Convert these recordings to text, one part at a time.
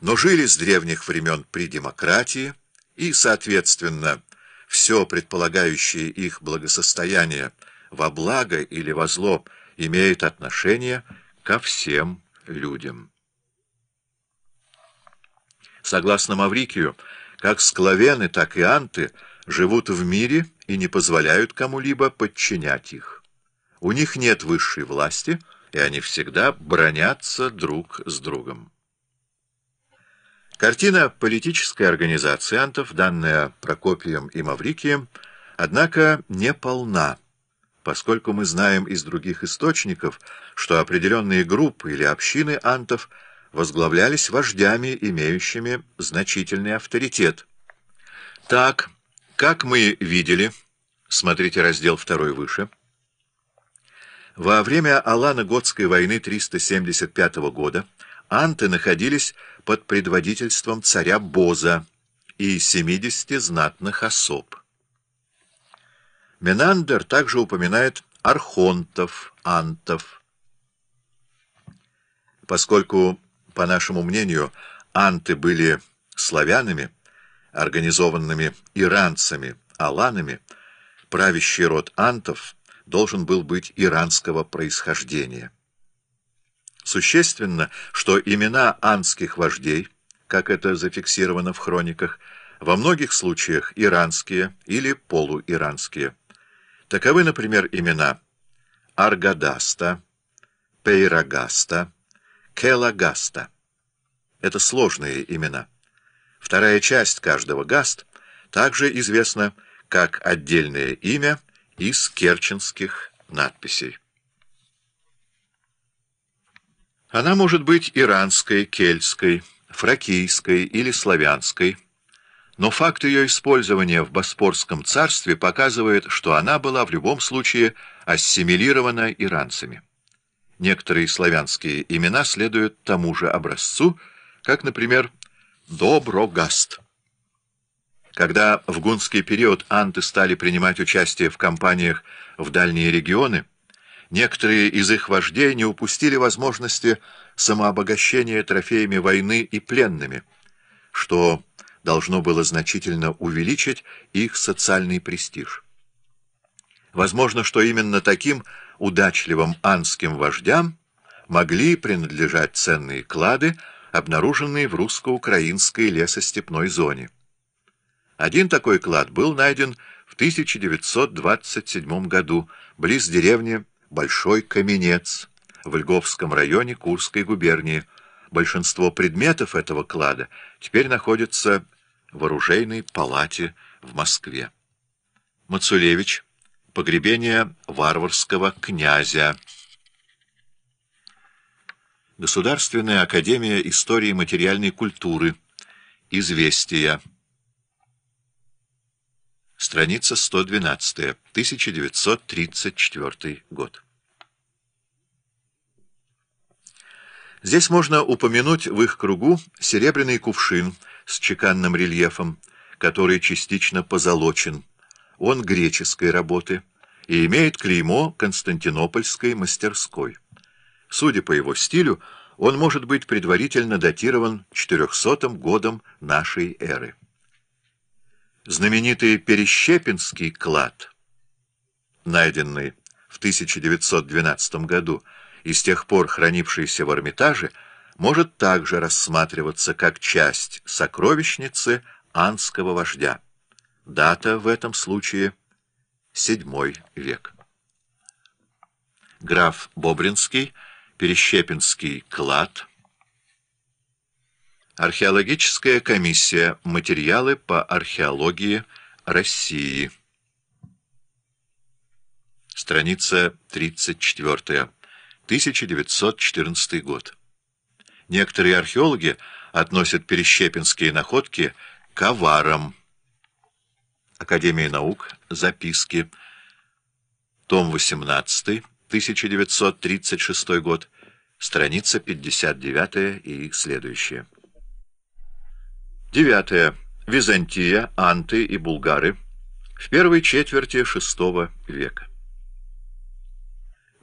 но жили с древних времен при демократии и, соответственно, все предполагающее их благосостояние во благо или во зло имеет отношение ко всем людям. Согласно Маврикию, как склавены, так и анты живут в мире и не позволяют кому-либо подчинять их. У них нет высшей власти, и они всегда бронятся друг с другом. Картина политической организации антов, данная Прокопием и Маврикием, однако не полна, поскольку мы знаем из других источников, что определенные группы или общины антов возглавлялись вождями, имеющими значительный авторитет. Так, как мы видели, смотрите раздел 2 выше, во время Алана-Готской войны 375 года анты находились под предводительством царя Боза и 70 знатных особ. Менандер также упоминает архонтов, антов. Поскольку, по нашему мнению, анты были славянами, организованными иранцами, аланами, правящий род антов должен был быть иранского происхождения. Существенно, что имена анских вождей, как это зафиксировано в хрониках, во многих случаях иранские или полуиранские. Таковы, например, имена Аргадаста, Пейрагаста, Келагаста. Это сложные имена. Вторая часть каждого гаст также известна как отдельное имя из керченских надписей. Она может быть иранской, кельтской, фракийской или славянской, но факт ее использования в Боспорском царстве показывает, что она была в любом случае ассимилирована иранцами. Некоторые славянские имена следуют тому же образцу, как, например, Доброгаст. Когда в гунский период анты стали принимать участие в кампаниях в дальние регионы, Некоторые из их вождей не упустили возможности самообогащения трофеями войны и пленными, что должно было значительно увеличить их социальный престиж. Возможно, что именно таким удачливым анским вождям могли принадлежать ценные клады, обнаруженные в русско-украинской лесостепной зоне. Один такой клад был найден в 1927 году близ деревни Большой Каменец в Льговском районе Курской губернии. Большинство предметов этого клада теперь находятся в оружейной палате в Москве. Мацулевич. Погребение варварского князя. Государственная академия истории материальной культуры. Известия. Страница 112. 1934 год. Здесь можно упомянуть в их кругу серебряный кувшин с чеканным рельефом, который частично позолочен. Он греческой работы и имеет клеймо Константинопольской мастерской. Судя по его стилю, он может быть предварительно датирован 400 годом нашей эры. Знаменитый Перещепинский клад, найденный в 1912 году и с тех пор хранившийся в Эрмитаже, может также рассматриваться как часть сокровищницы анского вождя. Дата в этом случае — VII век. Граф Бобринский, Перещепинский клад — Археологическая комиссия. Материалы по археологии России. Страница 34. 1914 год. Некоторые археологи относят перещепинские находки к аварам. Академия наук. Записки. Том 18. 1936 год. Страница 59 и следующие. Девятое. Византия, анты и булгары в первой четверти VI века.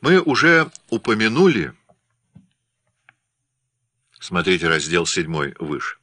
Мы уже упомянули, Смотрите раздел 7 выше.